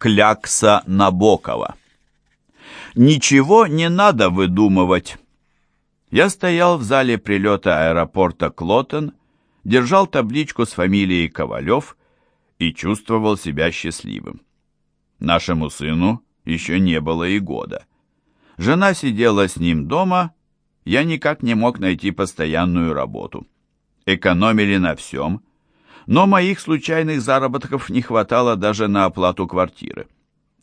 Клякса Набокова. Ничего не надо выдумывать. Я стоял в зале прилета аэропорта Клотен, держал табличку с фамилией Ковалев и чувствовал себя счастливым. Нашему сыну еще не было и года. Жена сидела с ним дома, я никак не мог найти постоянную работу. Экономили на всем, но моих случайных заработков не хватало даже на оплату квартиры.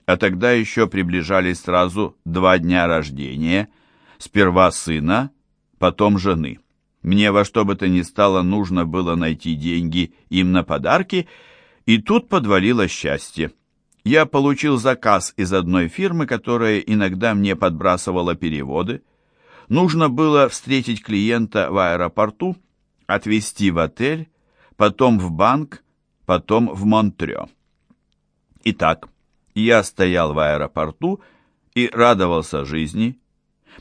А тогда еще приближались сразу два дня рождения, сперва сына, потом жены. Мне во что бы то ни стало нужно было найти деньги им на подарки, и тут подвалило счастье. Я получил заказ из одной фирмы, которая иногда мне подбрасывала переводы. Нужно было встретить клиента в аэропорту, отвезти в отель, потом в банк, потом в Монтрё. Итак, я стоял в аэропорту и радовался жизни.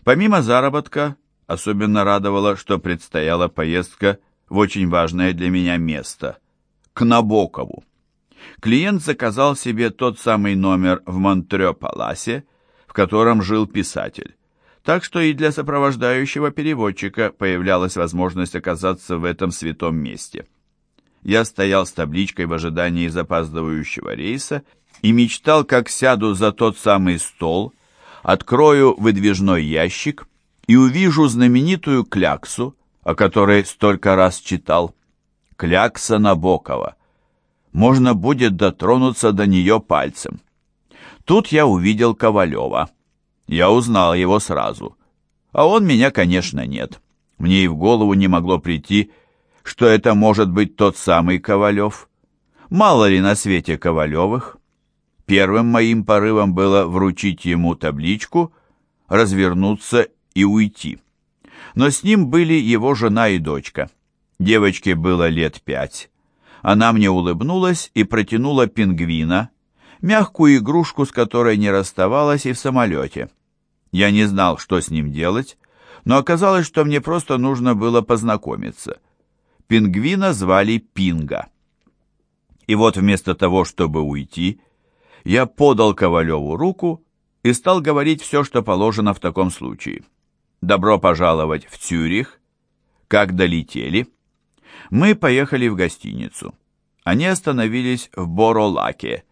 Помимо заработка, Особенно радовало, что предстояла поездка в очень важное для меня место – к Набокову. Клиент заказал себе тот самый номер в Монтрё-Паласе, в котором жил писатель. Так что и для сопровождающего переводчика появлялась возможность оказаться в этом святом месте. Я стоял с табличкой в ожидании запаздывающего рейса и мечтал, как сяду за тот самый стол, открою выдвижной ящик – и увижу знаменитую кляксу, о которой столько раз читал. Клякса Набокова. Можно будет дотронуться до нее пальцем. Тут я увидел Ковалева. Я узнал его сразу. А он меня, конечно, нет. Мне и в голову не могло прийти, что это может быть тот самый Ковалев. Мало ли на свете Ковалевых. Первым моим порывом было вручить ему табличку, развернуться и уйти. Но с ним были его жена и дочка. Девочке было лет пять. Она мне улыбнулась и протянула пингвина, мягкую игрушку, с которой не расставалась и в самолете. Я не знал, что с ним делать, но оказалось, что мне просто нужно было познакомиться. Пингвина звали Пинга. И вот вместо того, чтобы уйти, я подал Ковалеву руку и стал говорить все, что положено в таком случае. «Добро пожаловать в Цюрих». Как долетели? Мы поехали в гостиницу. Они остановились в Боролаке,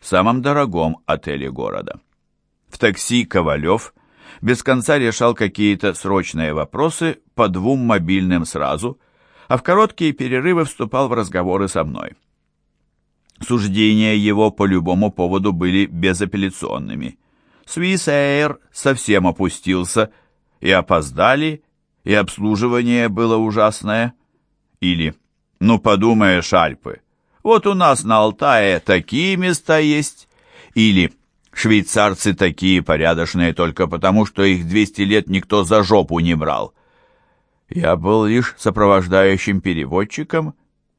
самом дорогом отеле города. В такси Ковалев без конца решал какие-то срочные вопросы по двум мобильным сразу, а в короткие перерывы вступал в разговоры со мной. Суждения его по любому поводу были безапелляционными. Swiss совсем опустился – и опоздали, и обслуживание было ужасное. Или, ну подумаешь, Альпы, вот у нас на Алтае такие места есть. Или, швейцарцы такие порядочные только потому, что их 200 лет никто за жопу не брал. Я был лишь сопровождающим переводчиком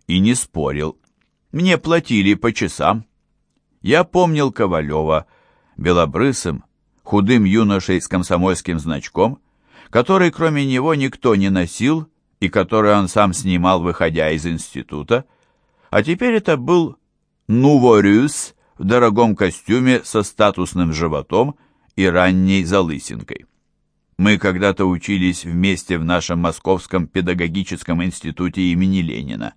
и не спорил. Мне платили по часам. Я помнил Ковалева, белобрысым, худым юношей с комсомольским значком, который кроме него никто не носил и который он сам снимал, выходя из института, а теперь это был Нуворюс в дорогом костюме со статусным животом и ранней залысинкой. Мы когда-то учились вместе в нашем Московском педагогическом институте имени Ленина.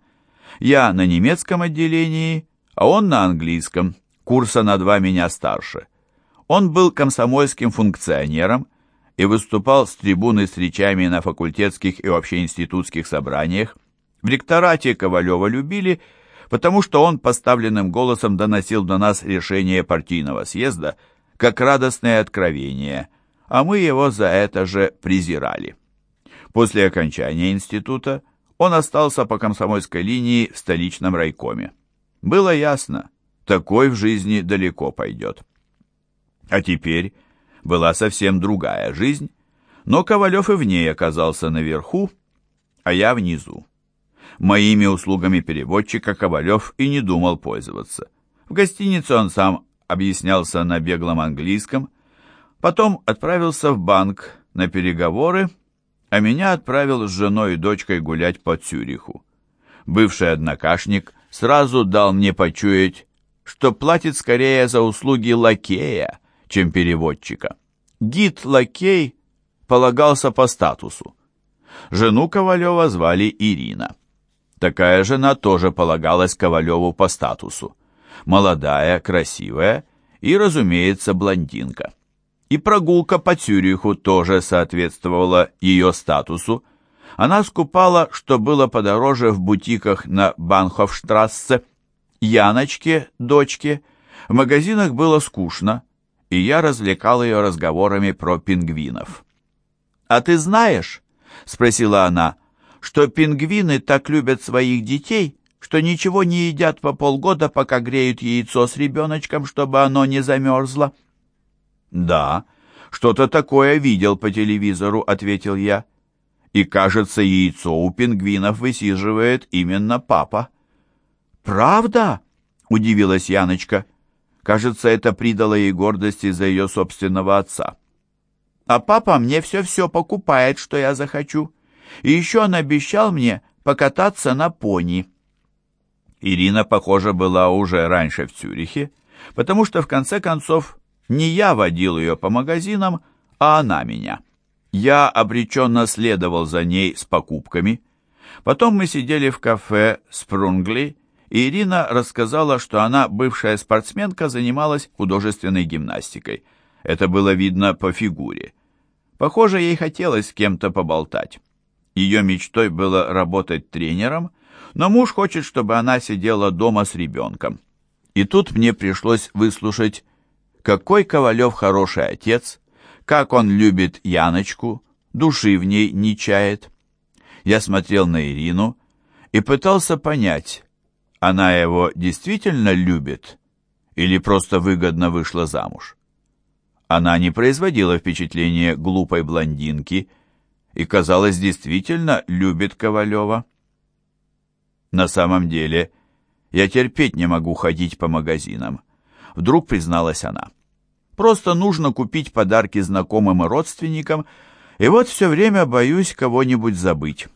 Я на немецком отделении, а он на английском, курса на два меня старше. Он был комсомольским функционером, и выступал с трибуны с речами на факультетских и общеинститутских собраниях. В ректорате Ковалева любили, потому что он поставленным голосом доносил до нас решение партийного съезда как радостное откровение, а мы его за это же презирали. После окончания института он остался по комсомольской линии в столичном райкоме. Было ясно, такой в жизни далеко пойдет. А теперь была совсем другая жизнь, но Ковалев и в ней оказался наверху, а я внизу. Моими услугами переводчика Ковалев и не думал пользоваться. В гостиницу он сам объяснялся на беглом английском, потом отправился в банк на переговоры, а меня отправил с женой и дочкой гулять по Цюриху. Бывший однокашник сразу дал мне почуять, что платит скорее за услуги лакея, чем переводчика. Гид-лакей полагался по статусу. Жену Ковалева звали Ирина. Такая жена тоже полагалась Ковалеву по статусу. Молодая, красивая и, разумеется, блондинка. И прогулка по Цюриху тоже соответствовала ее статусу. Она скупала, что было подороже в бутиках на Банхофштрассе, Яночке, дочке. В магазинах было скучно, и я развлекал ее разговорами про пингвинов. «А ты знаешь, — спросила она, — что пингвины так любят своих детей, что ничего не едят по полгода, пока греют яйцо с ребеночком, чтобы оно не замерзло?» «Да, что-то такое видел по телевизору», — ответил я. «И, кажется, яйцо у пингвинов высиживает именно папа». «Правда?» — удивилась Яночка. Кажется, это придало ей гордости за ее собственного отца. «А папа мне все-все покупает, что я захочу. И еще он обещал мне покататься на пони». Ирина, похоже, была уже раньше в Цюрихе, потому что, в конце концов, не я водил ее по магазинам, а она меня. Я обреченно следовал за ней с покупками. Потом мы сидели в кафе «Спрунгли», и Ирина рассказала, что она, бывшая спортсменка, занималась художественной гимнастикой. Это было видно по фигуре. Похоже, ей хотелось с кем-то поболтать. Ее мечтой было работать тренером, но муж хочет, чтобы она сидела дома с ребенком. И тут мне пришлось выслушать, какой Ковалев хороший отец, как он любит Яночку, души в ней не чает. Я смотрел на Ирину и пытался понять, она его действительно любит или просто выгодно вышла замуж? Она не производила впечатления глупой блондинки и, казалось, действительно любит Ковалева. На самом деле, я терпеть не могу ходить по магазинам. Вдруг призналась она. Просто нужно купить подарки знакомым и родственникам, и вот все время боюсь кого-нибудь забыть.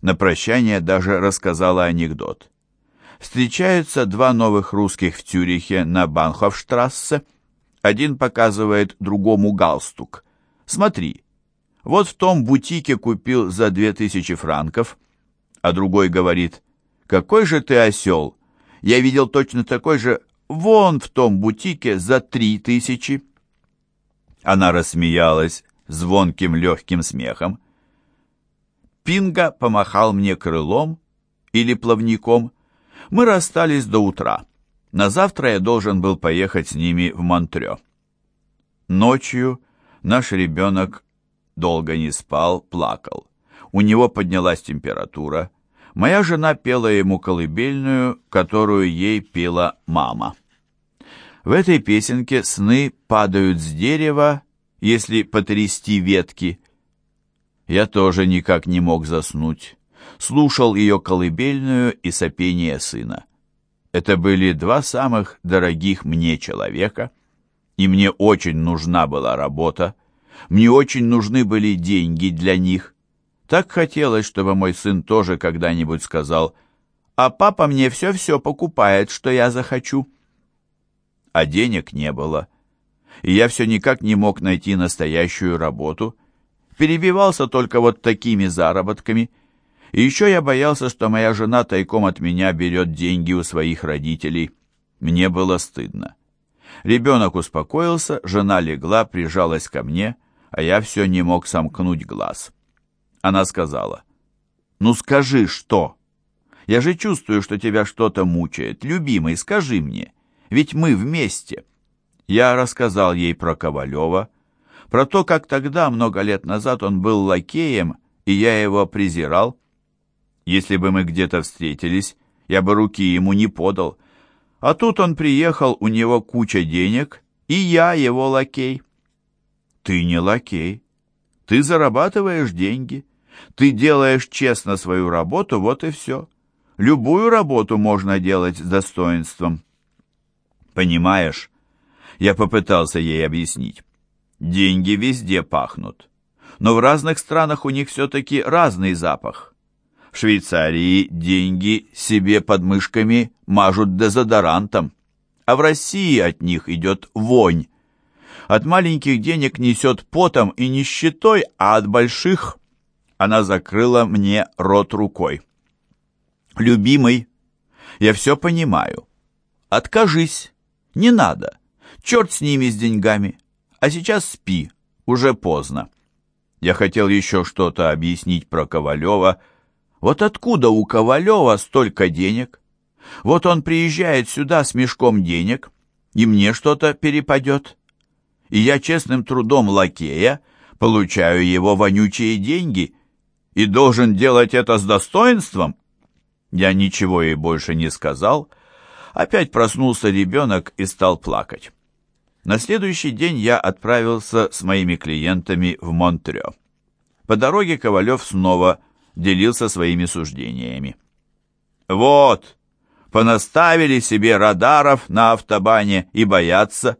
На прощание даже рассказала анекдот встречаются два новых русских в Цюрихе на Банхофштрассе. Один показывает другому галстук. Смотри, вот в том бутике купил за две тысячи франков. А другой говорит, какой же ты осел. Я видел точно такой же вон в том бутике за три тысячи. Она рассмеялась звонким легким смехом. Пинга помахал мне крылом или плавником, мы расстались до утра. На завтра я должен был поехать с ними в Монтрё. Ночью наш ребенок долго не спал, плакал. У него поднялась температура. Моя жена пела ему колыбельную, которую ей пела мама. В этой песенке сны падают с дерева, если потрясти ветки. Я тоже никак не мог заснуть слушал ее колыбельную и сопение сына. Это были два самых дорогих мне человека, и мне очень нужна была работа, мне очень нужны были деньги для них. Так хотелось, чтобы мой сын тоже когда-нибудь сказал, «А папа мне все-все покупает, что я захочу». А денег не было, и я все никак не мог найти настоящую работу, перебивался только вот такими заработками – и еще я боялся, что моя жена тайком от меня берет деньги у своих родителей. Мне было стыдно. Ребенок успокоился, жена легла, прижалась ко мне, а я все не мог сомкнуть глаз. Она сказала, «Ну скажи, что? Я же чувствую, что тебя что-то мучает. Любимый, скажи мне, ведь мы вместе». Я рассказал ей про Ковалева, про то, как тогда, много лет назад, он был лакеем, и я его презирал, если бы мы где-то встретились, я бы руки ему не подал. А тут он приехал, у него куча денег, и я его лакей. Ты не лакей. Ты зарабатываешь деньги. Ты делаешь честно свою работу, вот и все. Любую работу можно делать с достоинством. Понимаешь? Я попытался ей объяснить. Деньги везде пахнут. Но в разных странах у них все-таки разный запах. В Швейцарии деньги себе под мышками мажут дезодорантом, а в России от них идет вонь. От маленьких денег несет потом и нищетой, а от больших она закрыла мне рот рукой. «Любимый, я все понимаю. Откажись, не надо. Черт с ними, с деньгами. А сейчас спи, уже поздно». Я хотел еще что-то объяснить про Ковалева. Вот откуда у Ковалева столько денег? Вот он приезжает сюда с мешком денег, и мне что-то перепадет. И я честным трудом лакея получаю его вонючие деньги и должен делать это с достоинством. Я ничего ей больше не сказал. Опять проснулся ребенок и стал плакать. На следующий день я отправился с моими клиентами в Монтрё. По дороге Ковалев снова делился своими суждениями. «Вот, понаставили себе радаров на автобане и боятся.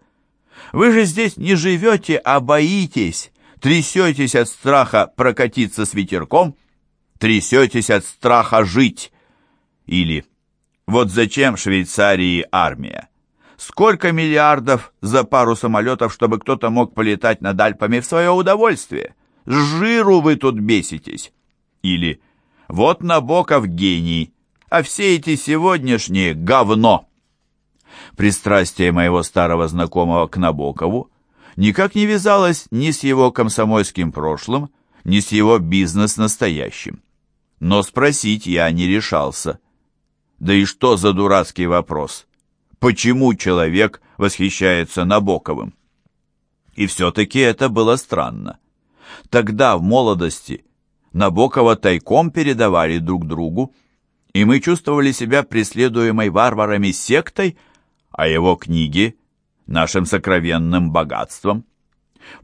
Вы же здесь не живете, а боитесь, трясетесь от страха прокатиться с ветерком, трясетесь от страха жить». Или «Вот зачем Швейцарии армия? Сколько миллиардов за пару самолетов, чтобы кто-то мог полетать над Альпами в свое удовольствие? С жиру вы тут беситесь!» Или «Вот Набоков гений, а все эти сегодняшние — говно!» Пристрастие моего старого знакомого к Набокову никак не вязалось ни с его комсомольским прошлым, ни с его бизнес-настоящим. Но спросить я не решался. Да и что за дурацкий вопрос? Почему человек восхищается Набоковым? И все-таки это было странно. Тогда, в молодости, Набокова тайком передавали друг другу, и мы чувствовали себя преследуемой варварами сектой, а его книги — нашим сокровенным богатством.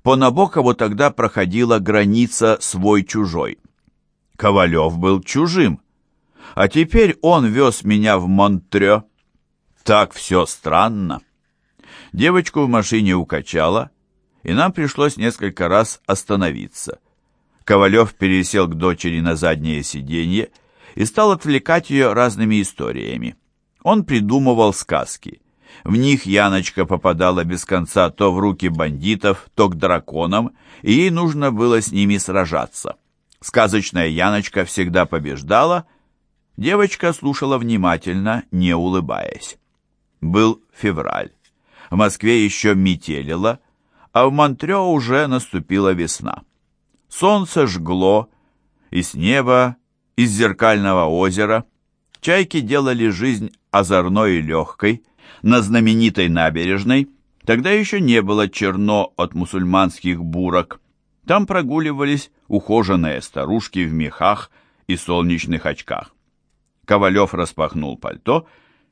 По Набокову тогда проходила граница свой-чужой. Ковалев был чужим, а теперь он вез меня в Монтрё. Так все странно. Девочку в машине укачала, и нам пришлось несколько раз остановиться. Ковалев пересел к дочери на заднее сиденье и стал отвлекать ее разными историями. Он придумывал сказки. В них Яночка попадала без конца то в руки бандитов, то к драконам, и ей нужно было с ними сражаться. Сказочная Яночка всегда побеждала. Девочка слушала внимательно, не улыбаясь. Был февраль. В Москве еще метелило, а в Монтрео уже наступила весна. Солнце жгло, и с неба, из зеркального озера, чайки делали жизнь озорной и легкой, на знаменитой набережной тогда еще не было черно от мусульманских бурок. Там прогуливались ухоженные старушки в мехах и солнечных очках. Ковалев распахнул пальто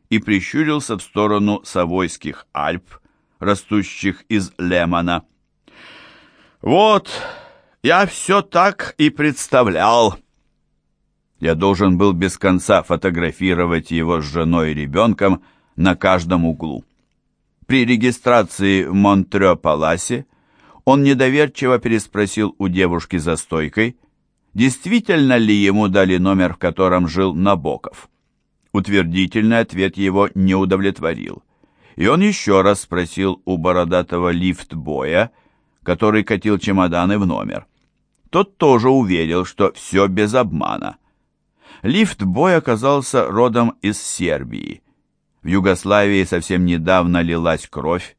и прищурился в сторону Савойских Альп, растущих из лемона. «Вот, я все так и представлял!» Я должен был без конца фотографировать его с женой и ребенком на каждом углу. При регистрации в Монтрё-Паласе он недоверчиво переспросил у девушки за стойкой, действительно ли ему дали номер, в котором жил Набоков. Утвердительный ответ его не удовлетворил и он еще раз спросил у бородатого лифт-боя, который катил чемоданы в номер. Тот тоже уверил, что все без обмана. Лифт-бой оказался родом из Сербии. В Югославии совсем недавно лилась кровь.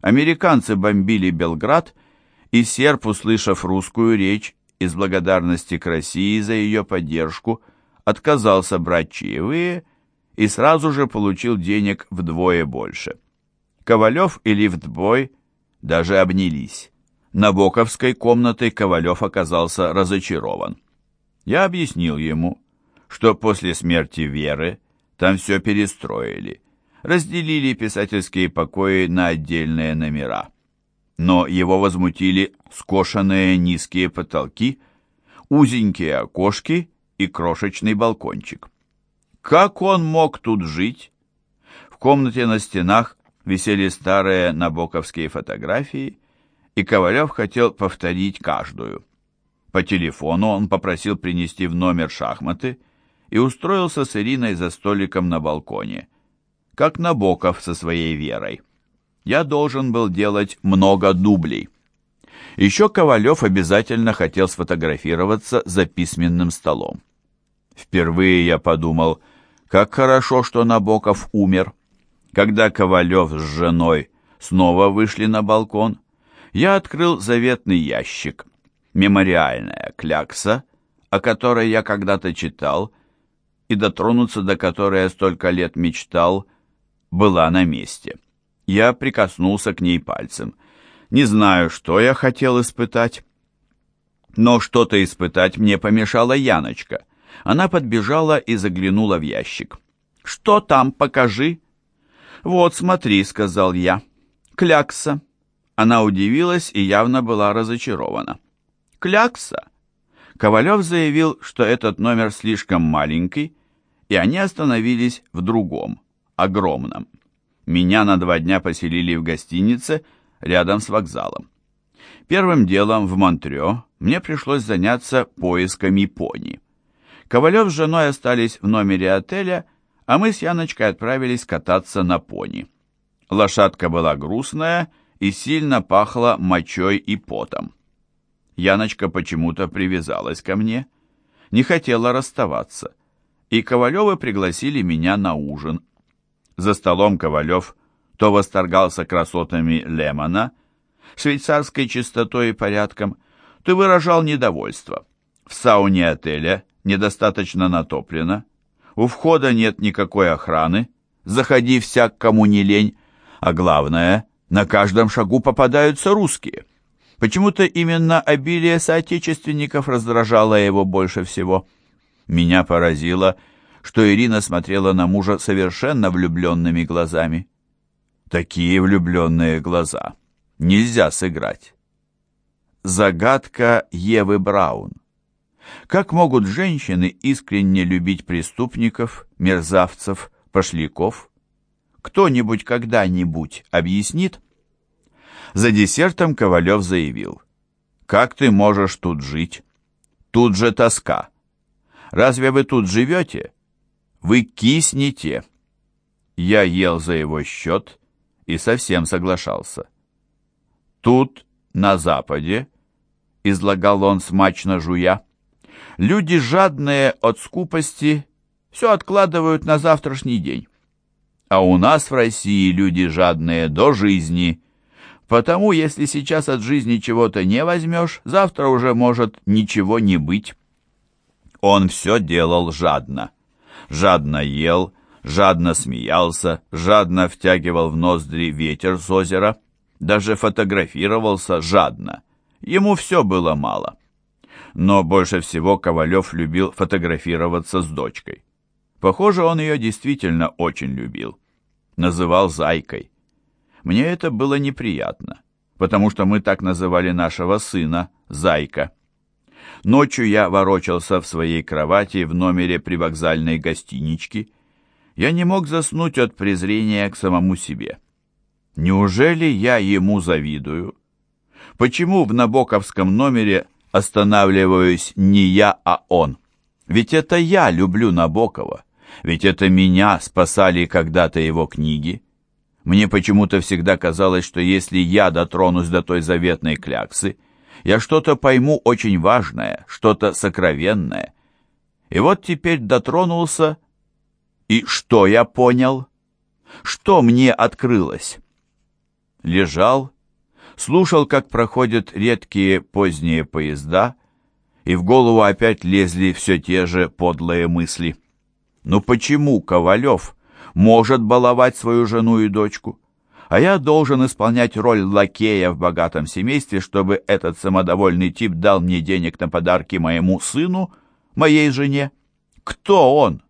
Американцы бомбили Белград, и серб, услышав русскую речь, из благодарности к России за ее поддержку, отказался брать чаевые и сразу же получил денег вдвое больше. Ковалев и лифтбой даже обнялись. На Боковской комнатой Ковалев оказался разочарован. Я объяснил ему, что после смерти Веры там все перестроили, разделили писательские покои на отдельные номера. Но его возмутили скошенные низкие потолки, узенькие окошки и крошечный балкончик. Как он мог тут жить? В комнате на стенах висели старые набоковские фотографии, и Ковалев хотел повторить каждую. По телефону он попросил принести в номер шахматы и устроился с Ириной за столиком на балконе. как Набоков со своей верой. Я должен был делать много дублей. Еще Ковалев обязательно хотел сфотографироваться за письменным столом. Впервые я подумал, как хорошо, что Набоков умер. Когда Ковалев с женой снова вышли на балкон, я открыл заветный ящик, мемориальная клякса, о которой я когда-то читал, и дотронуться до которой я столько лет мечтал, была на месте. Я прикоснулся к ней пальцем. Не знаю, что я хотел испытать, но что-то испытать мне помешала Яночка. Она подбежала и заглянула в ящик. «Что там, покажи?» «Вот, смотри», — сказал я. «Клякса». Она удивилась и явно была разочарована. «Клякса?» Ковалев заявил, что этот номер слишком маленький, и они остановились в другом, огромном. Меня на два дня поселили в гостинице рядом с вокзалом. Первым делом в Монтрё мне пришлось заняться поисками пони. Ковалев с женой остались в номере отеля, а мы с Яночкой отправились кататься на пони. Лошадка была грустная и сильно пахла мочой и потом. Яночка почему-то привязалась ко мне, не хотела расставаться, и Ковалевы пригласили меня на ужин. За столом Ковалев то восторгался красотами Лемона, швейцарской чистотой и порядком, то выражал недовольство. В сауне отеля недостаточно натоплено, у входа нет никакой охраны, заходи всяк, кому не лень, а главное, на каждом шагу попадаются русские. Почему-то именно обилие соотечественников раздражало его больше всего. Меня поразило, что Ирина смотрела на мужа совершенно влюбленными глазами. Такие влюбленные глаза нельзя сыграть. Загадка Евы Браун. Как могут женщины искренне любить преступников, мерзавцев, пошляков? Кто-нибудь когда-нибудь объяснит? За десертом Ковалев заявил. «Как ты можешь тут жить? Тут же тоска. Разве вы тут живете? Вы киснете». Я ел за его счет и совсем соглашался. Тут, на западе, излагал он смачно жуя, Люди жадные от скупости все откладывают на завтрашний день. А у нас в России люди жадные до жизни. Потому, если сейчас от жизни чего-то не возьмешь, завтра уже может ничего не быть. Он все делал жадно. Жадно ел, жадно смеялся, жадно втягивал в ноздри ветер с озера, даже фотографировался жадно. Ему все было мало но больше всего Ковалев любил фотографироваться с дочкой. Похоже, он ее действительно очень любил. Называл «зайкой». Мне это было неприятно, потому что мы так называли нашего сына «зайка». Ночью я ворочался в своей кровати в номере привокзальной гостинички. Я не мог заснуть от презрения к самому себе. Неужели я ему завидую? Почему в Набоковском номере останавливаюсь не я, а он. Ведь это я люблю Набокова. Ведь это меня спасали когда-то его книги. Мне почему-то всегда казалось, что если я дотронусь до той заветной кляксы, я что-то пойму очень важное, что-то сокровенное. И вот теперь дотронулся, и что я понял? Что мне открылось? Лежал слушал, как проходят редкие поздние поезда, и в голову опять лезли все те же подлые мысли. Но почему Ковалев может баловать свою жену и дочку? А я должен исполнять роль лакея в богатом семействе, чтобы этот самодовольный тип дал мне денег на подарки моему сыну, моей жене. Кто он?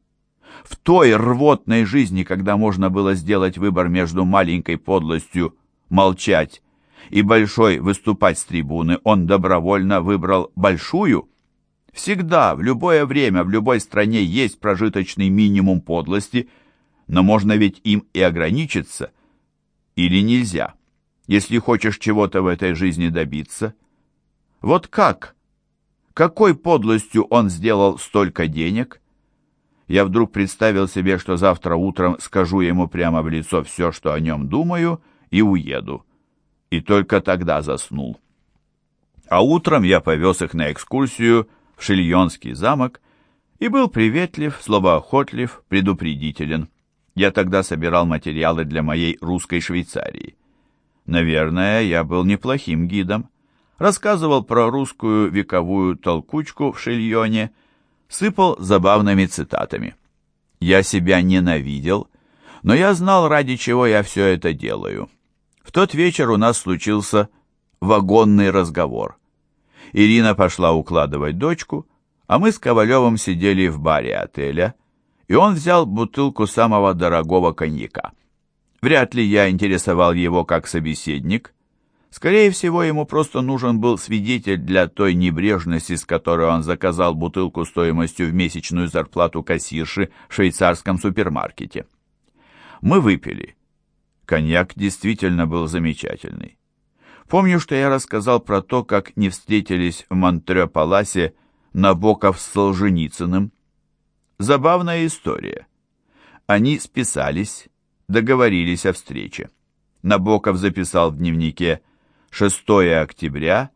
В той рвотной жизни, когда можно было сделать выбор между маленькой подлостью молчать и большой выступать с трибуны, он добровольно выбрал большую. Всегда, в любое время, в любой стране есть прожиточный минимум подлости, но можно ведь им и ограничиться. Или нельзя, если хочешь чего-то в этой жизни добиться. Вот как? Какой подлостью он сделал столько денег? я вдруг представил себе, что завтра утром скажу ему прямо в лицо все, что о нем думаю, и уеду. И только тогда заснул. А утром я повез их на экскурсию в Шильонский замок и был приветлив, словоохотлив, предупредителен. Я тогда собирал материалы для моей русской Швейцарии. Наверное, я был неплохим гидом. Рассказывал про русскую вековую толкучку в Шильоне, сыпал забавными цитатами. Я себя ненавидел, но я знал, ради чего я все это делаю. В тот вечер у нас случился вагонный разговор. Ирина пошла укладывать дочку, а мы с Ковалевым сидели в баре отеля, и он взял бутылку самого дорогого коньяка. Вряд ли я интересовал его как собеседник. Скорее всего, ему просто нужен был свидетель для той небрежности, с которой он заказал бутылку стоимостью в месячную зарплату кассирши в швейцарском супермаркете. Мы выпили. Коньяк действительно был замечательный. Помню, что я рассказал про то, как не встретились в Монтрё-Паласе Набоков с Солженицыным. Забавная история. Они списались, договорились о встрече. Набоков записал в дневнике 6 октября,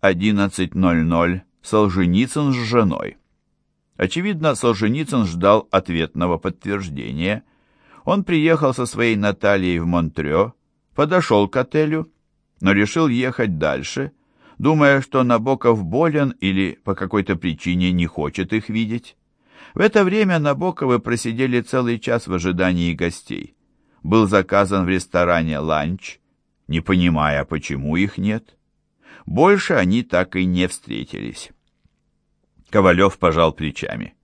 11.00, Солженицын с женой. Очевидно, Солженицын ждал ответного подтверждения. Он приехал со своей Натальей в Монтрё, подошел к отелю, но решил ехать дальше, думая, что Набоков болен или по какой-то причине не хочет их видеть. В это время Набоковы просидели целый час в ожидании гостей был заказан в ресторане ланч, не понимая, почему их нет. Больше они так и не встретились. Ковалев пожал плечами.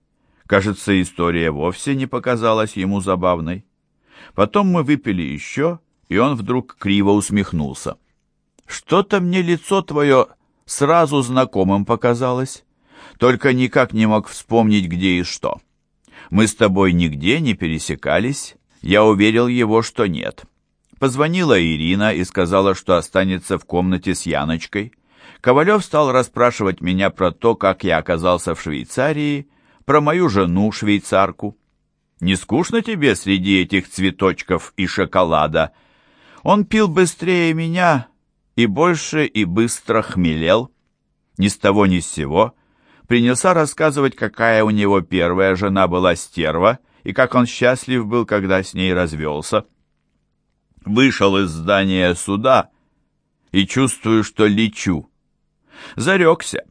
Кажется, история вовсе не показалась ему забавной. Потом мы выпили еще, и он вдруг криво усмехнулся. «Что-то мне лицо твое сразу знакомым показалось, только никак не мог вспомнить, где и что. Мы с тобой нигде не пересекались, я уверил его, что нет. Позвонила Ирина и сказала, что останется в комнате с Яночкой. Ковалев стал расспрашивать меня про то, как я оказался в Швейцарии, про мою жену, швейцарку. «Не скучно тебе среди этих цветочков и шоколада?» Он пил быстрее меня и больше и быстро хмелел. Ни с того ни с сего принялся рассказывать, какая у него первая жена была стерва, и как он счастлив был, когда с ней развелся. Вышел из здания суда и чувствую, что лечу. Зарекся.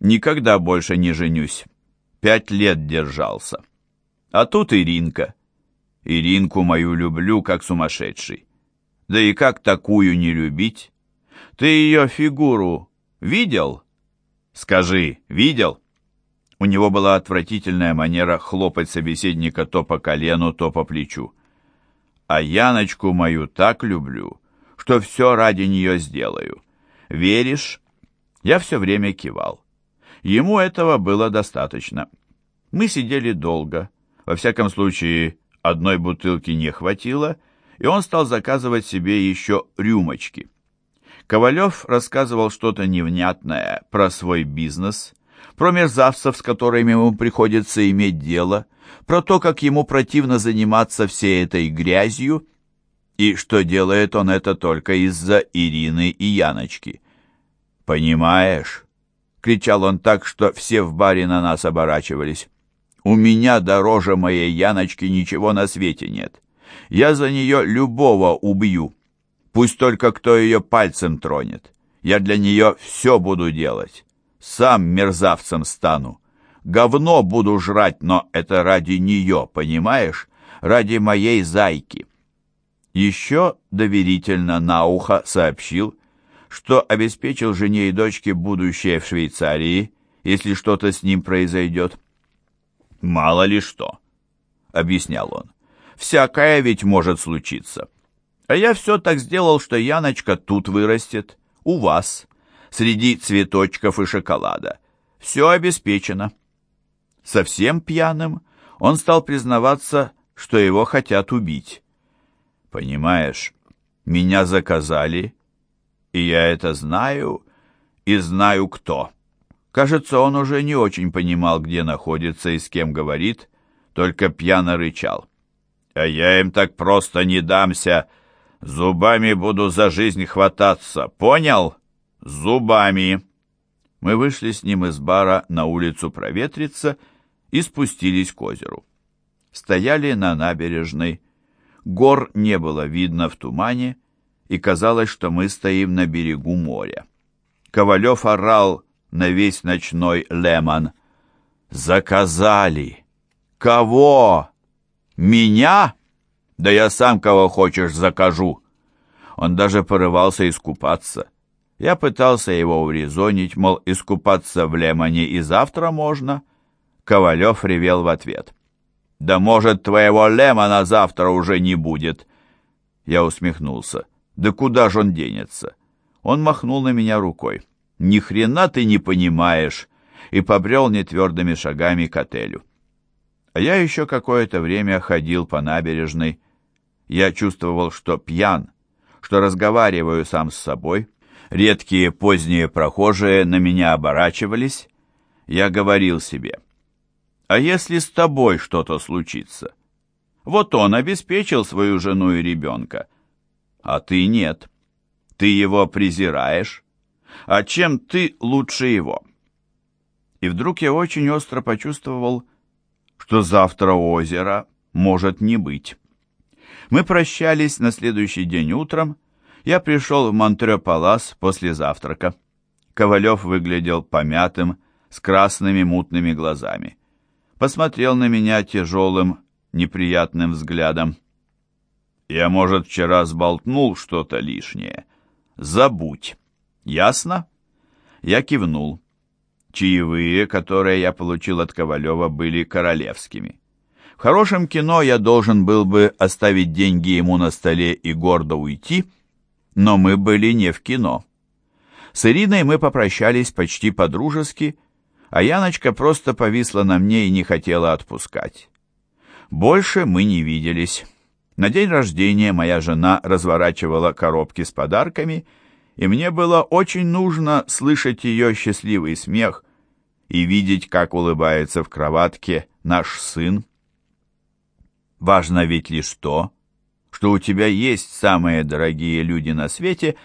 Никогда больше не женюсь. Пять лет держался. А тут Иринка. Иринку мою люблю, как сумасшедший. Да и как такую не любить? Ты ее фигуру видел? Скажи, видел? У него была отвратительная манера хлопать собеседника то по колену, то по плечу. А Яночку мою так люблю, что все ради нее сделаю. Веришь? Я все время кивал. Ему этого было достаточно. Мы сидели долго. Во всяком случае, одной бутылки не хватило, и он стал заказывать себе еще рюмочки. Ковалев рассказывал что-то невнятное про свой бизнес, про мерзавцев, с которыми ему приходится иметь дело, про то, как ему противно заниматься всей этой грязью, и что делает он это только из-за Ирины и Яночки. «Понимаешь?» — кричал он так, что все в баре на нас оборачивались. «У меня дороже моей Яночки ничего на свете нет. Я за нее любого убью. Пусть только кто ее пальцем тронет. Я для нее все буду делать. Сам мерзавцем стану. Говно буду жрать, но это ради нее, понимаешь? Ради моей зайки. Еще доверительно на ухо сообщил, что обеспечил жене и дочке будущее в Швейцарии, если что-то с ним произойдет. «Мало ли что», — объяснял он. «Всякое ведь может случиться. А я все так сделал, что Яночка тут вырастет, у вас, среди цветочков и шоколада. Все обеспечено. Совсем пьяным он стал признаваться, что его хотят убить. Понимаешь, меня заказали, и я это знаю, и знаю кто. Кажется, он уже не очень понимал, где находится и с кем говорит, только пьяно рычал. «А я им так просто не дамся. Зубами буду за жизнь хвататься, понял? Зубами!» Мы вышли с ним из бара на улицу проветриться и спустились к озеру. Стояли на набережной. Гор не было видно в тумане, и казалось, что мы стоим на берегу моря. Ковалев орал на весь ночной лемон. «Заказали! Кого? Меня? Да я сам кого хочешь закажу!» Он даже порывался искупаться. Я пытался его урезонить, мол, искупаться в лемоне и завтра можно. Ковалев ревел в ответ. «Да может, твоего лемона завтра уже не будет!» Я усмехнулся. «Да куда же он денется?» Он махнул на меня рукой. «Ни хрена ты не понимаешь!» и побрел нетвердыми шагами к отелю. А я еще какое-то время ходил по набережной. Я чувствовал, что пьян, что разговариваю сам с собой, Редкие поздние прохожие на меня оборачивались. Я говорил себе, «А если с тобой что-то случится? Вот он обеспечил свою жену и ребенка, а ты нет. Ты его презираешь. А чем ты лучше его?» И вдруг я очень остро почувствовал, что завтра озера может не быть. Мы прощались на следующий день утром, я пришел в Монтре-Палас после завтрака. Ковалев выглядел помятым, с красными мутными глазами. Посмотрел на меня тяжелым, неприятным взглядом. «Я, может, вчера сболтнул что-то лишнее. Забудь. Ясно?» Я кивнул. Чаевые, которые я получил от Ковалева, были королевскими. Хорошем кино я должен был бы оставить деньги ему на столе и гордо уйти, но мы были не в кино. С Ириной мы попрощались почти по-дружески, а Яночка просто повисла на мне и не хотела отпускать. Больше мы не виделись. На день рождения моя жена разворачивала коробки с подарками, и мне было очень нужно слышать ее счастливый смех и видеть, как улыбается в кроватке наш сын. Важно ведь лишь то, что у тебя есть самые дорогие люди на свете,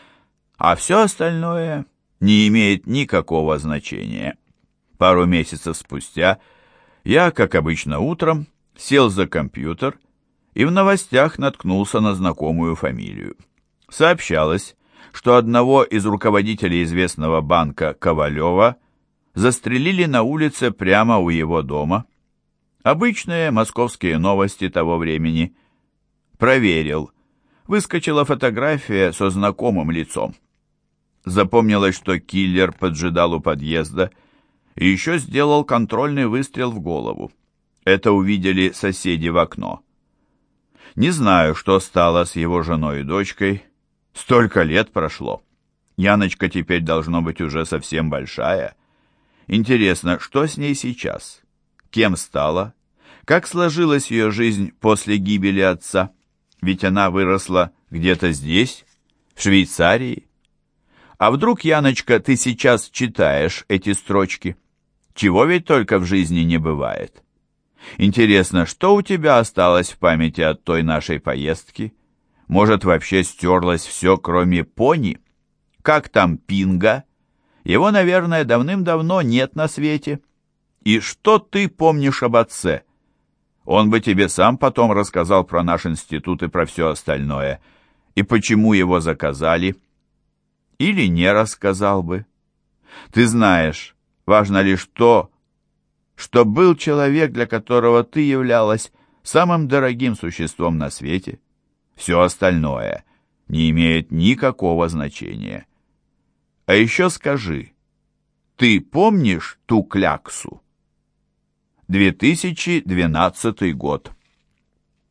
а все остальное не имеет никакого значения. Пару месяцев спустя я, как обычно утром, сел за компьютер и в новостях наткнулся на знакомую фамилию. Сообщалось, что одного из руководителей известного банка Ковалева застрелили на улице прямо у его дома. Обычные московские новости того времени – Проверил. Выскочила фотография со знакомым лицом. Запомнилось, что киллер поджидал у подъезда и еще сделал контрольный выстрел в голову. Это увидели соседи в окно. Не знаю, что стало с его женой и дочкой. Столько лет прошло. Яночка теперь должно быть уже совсем большая. Интересно, что с ней сейчас? Кем стала? Как сложилась ее жизнь после гибели отца? Ведь она выросла где-то здесь, в Швейцарии. А вдруг, Яночка, ты сейчас читаешь эти строчки? Чего ведь только в жизни не бывает. Интересно, что у тебя осталось в памяти от той нашей поездки? Может, вообще стерлось все, кроме пони? Как там Пинга? Его, наверное, давным-давно нет на свете. И что ты помнишь об отце? Он бы тебе сам потом рассказал про наш институт и про все остальное. И почему его заказали. Или не рассказал бы. Ты знаешь, важно лишь то, что был человек, для которого ты являлась самым дорогим существом на свете. Все остальное не имеет никакого значения. А еще скажи, ты помнишь ту кляксу? 2012 год.